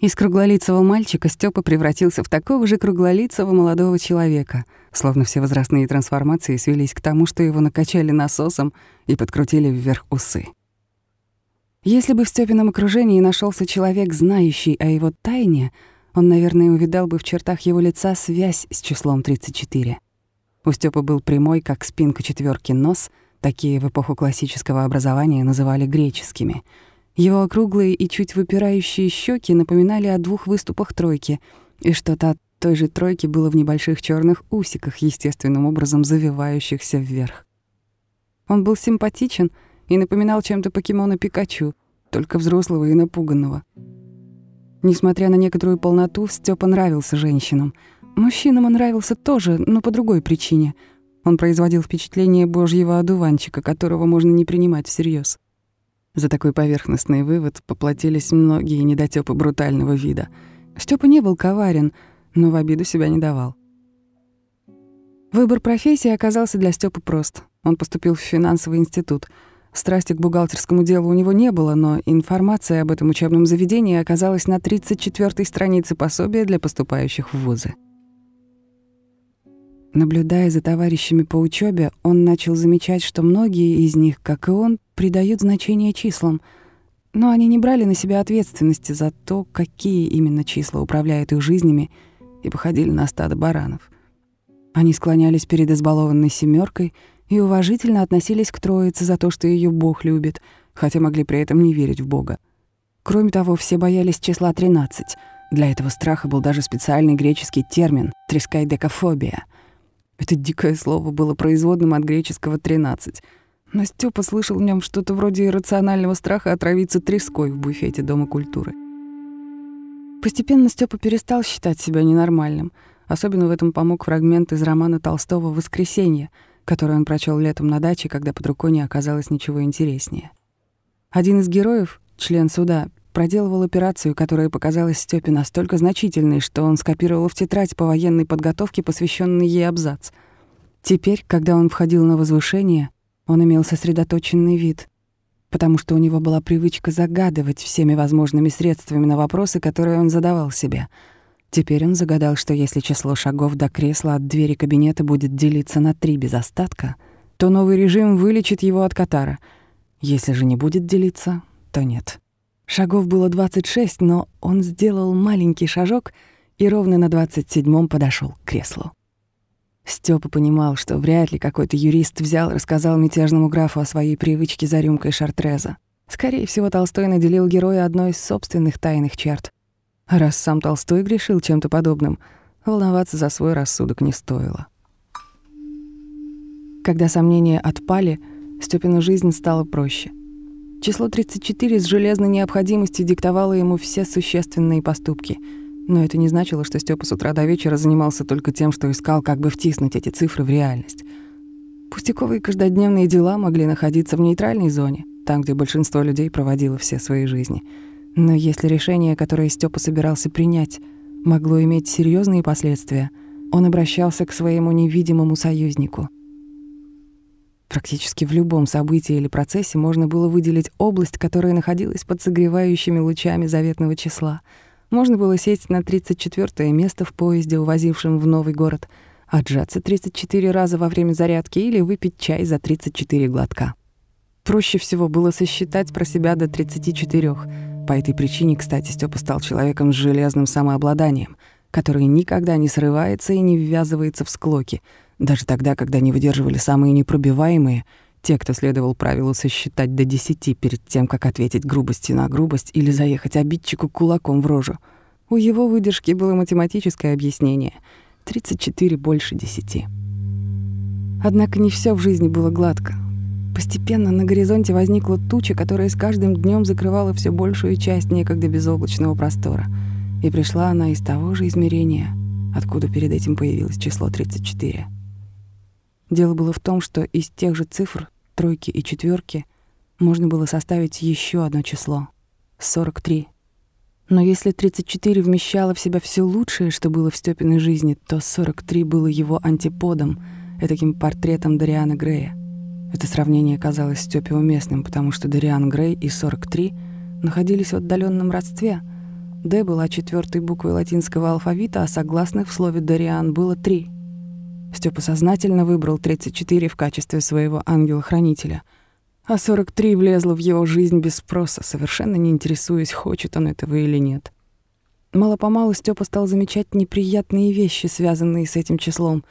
Из круглолицего мальчика Степа превратился в такого же круглолицего молодого человека, словно все возрастные трансформации свелись к тому, что его накачали насосом и подкрутили вверх усы. Если бы в Стёпином окружении нашелся человек, знающий о его тайне, он, наверное, увидал бы в чертах его лица связь с числом 34. У Стёпы был прямой, как спинка четверки нос, такие в эпоху классического образования называли греческими — его округлые и чуть выпирающие щеки напоминали о двух выступах тройки, и что-то от той же тройки было в небольших черных усиках, естественным образом завивающихся вверх. Он был симпатичен и напоминал чем-то покемона Пикачу, только взрослого и напуганного. Несмотря на некоторую полноту, Степа нравился женщинам. Мужчинам он нравился тоже, но по другой причине. Он производил впечатление божьего одуванчика, которого можно не принимать всерьез. За такой поверхностный вывод поплатились многие недотёпы брутального вида. Стёпа не был коварен, но в обиду себя не давал. Выбор профессии оказался для Стёпы прост. Он поступил в финансовый институт. Страсти к бухгалтерскому делу у него не было, но информация об этом учебном заведении оказалась на 34-й странице пособия для поступающих в вузы. Наблюдая за товарищами по учебе, он начал замечать, что многие из них, как и он, придают значение числам, но они не брали на себя ответственности за то, какие именно числа управляют их жизнями, и походили на стадо баранов. Они склонялись перед избалованной семеркой и уважительно относились к Троице за то, что ее Бог любит, хотя могли при этом не верить в Бога. Кроме того, все боялись числа 13. Для этого страха был даже специальный греческий термин — трискайдекофобия. Это дикое слово было производным от греческого «тринадцать», но Степа слышал в нем что-то вроде иррационального страха отравиться треской в буфете Дома культуры. Постепенно Степа перестал считать себя ненормальным. Особенно в этом помог фрагмент из романа Толстого «Воскресенье», который он прочел летом на даче, когда под рукой не оказалось ничего интереснее. Один из героев, член суда, проделывал операцию, которая показалась Степе настолько значительной, что он скопировал в тетрадь по военной подготовке, посвященный ей абзац. Теперь, когда он входил на возвышение, он имел сосредоточенный вид, потому что у него была привычка загадывать всеми возможными средствами на вопросы, которые он задавал себе. Теперь он загадал, что если число шагов до кресла от двери кабинета будет делиться на три без остатка, то новый режим вылечит его от катара. Если же не будет делиться, то нет. Шагов было 26, но он сделал маленький шажок и ровно на 27-м подошел к креслу. Степа понимал, что вряд ли какой-то юрист взял и рассказал мятежному графу о своей привычке за рюмкой шартреза. Скорее всего, Толстой наделил героя одной из собственных тайных черт. А раз сам Толстой грешил чем-то подобным, волноваться за свой рассудок не стоило. Когда сомнения отпали, Степину жизнь стала проще. Число 34 с железной необходимостью диктовало ему все существенные поступки — но это не значило, что Степа с утра до вечера занимался только тем, что искал, как бы втиснуть эти цифры в реальность. Пустяковые каждодневные дела могли находиться в нейтральной зоне, там, где большинство людей проводило все свои жизни. Но если решение, которое Степа собирался принять, могло иметь серьезные последствия, он обращался к своему невидимому союзнику. Практически в любом событии или процессе можно было выделить область, которая находилась под согревающими лучами заветного числа — можно было сесть на 34 место в поезде, увозившем в новый город, отжаться 34 раза во время зарядки или выпить чай за 34 глотка. Проще всего было сосчитать про себя до 34. По этой причине, кстати, Степа стал человеком с железным самообладанием, который никогда не срывается и не ввязывается в склоки, даже тогда, когда не выдерживали самые непробиваемые — те, кто следовал правилу сосчитать до десяти перед тем, как ответить грубости на грубость или заехать обидчику кулаком в рожу. У его выдержки было математическое объяснение. 34 больше десяти. Однако не все в жизни было гладко. Постепенно на горизонте возникла туча, которая с каждым днем закрывала все большую часть некогда безоблачного простора. И пришла она из того же измерения, откуда перед этим появилось число 34. Дело было в том, что из тех же цифр, тройки и четверки, можно было составить еще одно число — 43. Но если 34 вмещало в себя все лучшее, что было в Стёпиной жизни, то 43 было его антиподом, таким портретом Дариана Грея. Это сравнение казалось Стёпе уместным, потому что Дариан Грей и 43 находились в отдаленном родстве. «Д» была четвертой буквой латинского алфавита, а согласных в слове «Дориан» было три. Степа сознательно выбрал 34 в качестве своего ангела-хранителя, а 43 влезло в его жизнь без спроса, совершенно не интересуясь, хочет он этого или нет. Мало-помалу Степа стал замечать неприятные вещи, связанные с этим числом.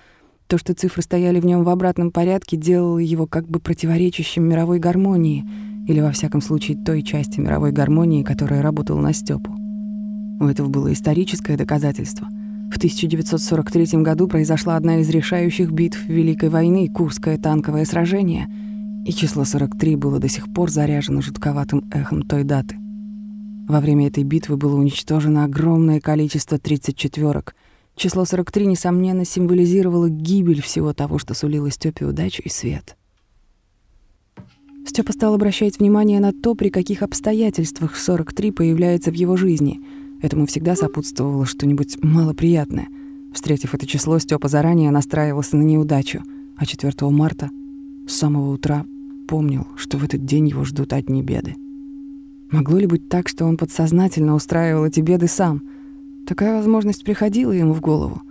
То, что цифры стояли в нем в обратном порядке, делало его как бы противоречащим мировой гармонии, или, во всяком случае, той части мировой гармонии, которая работала на Степу. У этого было историческое доказательство. В 1943 году произошла одна из решающих битв Великой войны — Курское танковое сражение, и число 43 было до сих пор заряжено жутковатым эхом той даты — во время этой битвы было уничтожено огромное количество 34-ок. Число 43, несомненно, символизировало гибель всего того, что сулило Стёпе удачу и свет. Степа стал обращать внимание на то, при каких обстоятельствах 43 появляется в его жизни. Этому всегда сопутствовало что-нибудь малоприятное. Встретив это число, Степа заранее настраивался на неудачу, а 4 марта с самого утра помнил, что в этот день его ждут одни беды. Могло ли быть так, что он подсознательно устраивал эти беды сам? Такая возможность приходила ему в голову.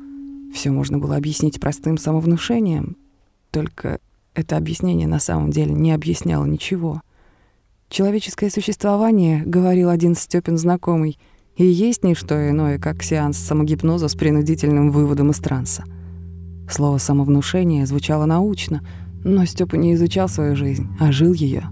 Все можно было объяснить простым самовнушением, только это объяснение на самом деле не объясняло ничего. Человеческое существование, говорил один Степин знакомый, и есть не что иное, как сеанс самогипноза с принудительным выводом из транса. Слово «самовнушение» звучало научно, но Степа не изучал свою жизнь, а жил ее.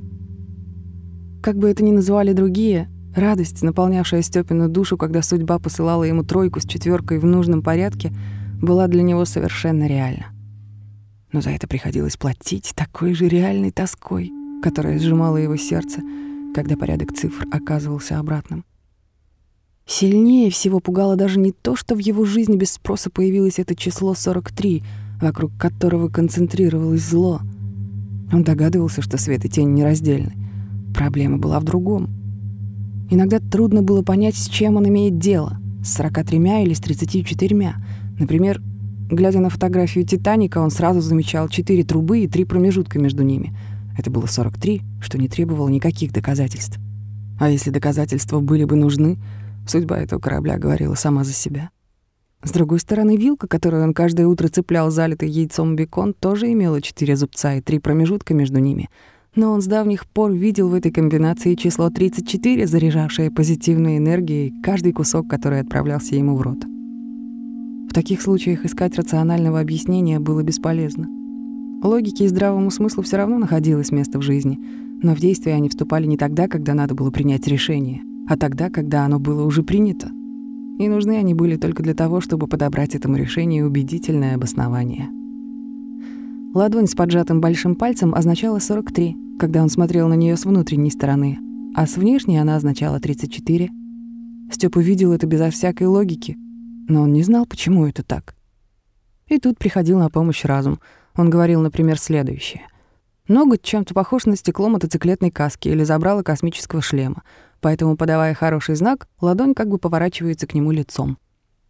Как бы это ни называли другие, радость, наполнявшая Степину душу, когда судьба посылала ему тройку с четверкой в нужном порядке, была для него совершенно реальна. Но за это приходилось платить такой же реальной тоской, которая сжимала его сердце, когда порядок цифр оказывался обратным. Сильнее всего пугало даже не то, что в его жизни без спроса появилось это число 43, вокруг которого концентрировалось зло. Он догадывался, что свет и тень нераздельны, Проблема была в другом. Иногда трудно было понять, с чем он имеет дело. С 43 или с 34. Например, глядя на фотографию «Титаника», он сразу замечал четыре трубы и три промежутка между ними. Это было 43, что не требовало никаких доказательств. А если доказательства были бы нужны, судьба этого корабля говорила сама за себя. С другой стороны, вилка, которую он каждое утро цеплял залитый яйцом бекон, тоже имела четыре зубца и три промежутка между ними — но он с давних пор видел в этой комбинации число 34, заряжавшее позитивной энергией каждый кусок, который отправлялся ему в рот. В таких случаях искать рационального объяснения было бесполезно. Логике и здравому смыслу все равно находилось место в жизни, но в действие они вступали не тогда, когда надо было принять решение, а тогда, когда оно было уже принято. И нужны они были только для того, чтобы подобрать этому решению убедительное обоснование. Ладонь с поджатым большим пальцем означала 43, когда он смотрел на нее с внутренней стороны, а с внешней она означала 34. Степ увидел это безо всякой логики, но он не знал, почему это так. И тут приходил на помощь разум. Он говорил, например, следующее. Ноготь чем-то похож на стекло мотоциклетной каски или забрало космического шлема, поэтому, подавая хороший знак, ладонь как бы поворачивается к нему лицом.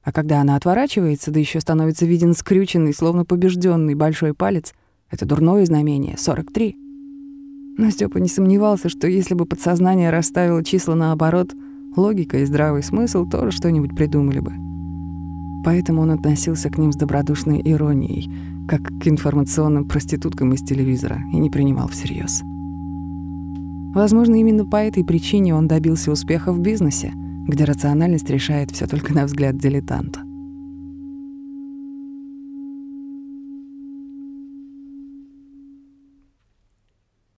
А когда она отворачивается, да еще становится виден скрюченный, словно побежденный большой палец, это дурное знамение, 43. Но Степа не сомневался, что если бы подсознание расставило числа наоборот, логика и здравый смысл тоже что-нибудь придумали бы. Поэтому он относился к ним с добродушной иронией, как к информационным проституткам из телевизора, и не принимал всерьез. Возможно, именно по этой причине он добился успеха в бизнесе, где рациональность решает все только на взгляд дилетанта.